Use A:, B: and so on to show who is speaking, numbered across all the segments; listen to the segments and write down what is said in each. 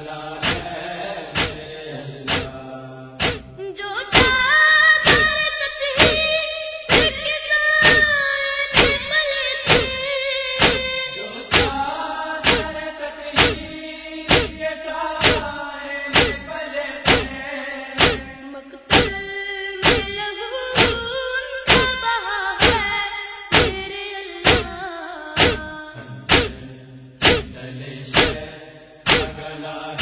A: بلا لا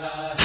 A: اللہ